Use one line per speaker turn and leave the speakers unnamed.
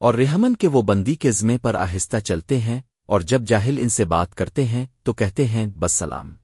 اور رحمن کے وہ بندی کے ذمے پر آہستہ چلتے ہیں اور جب جاہل ان سے بات کرتے ہیں تو کہتے ہیں، بس سلام۔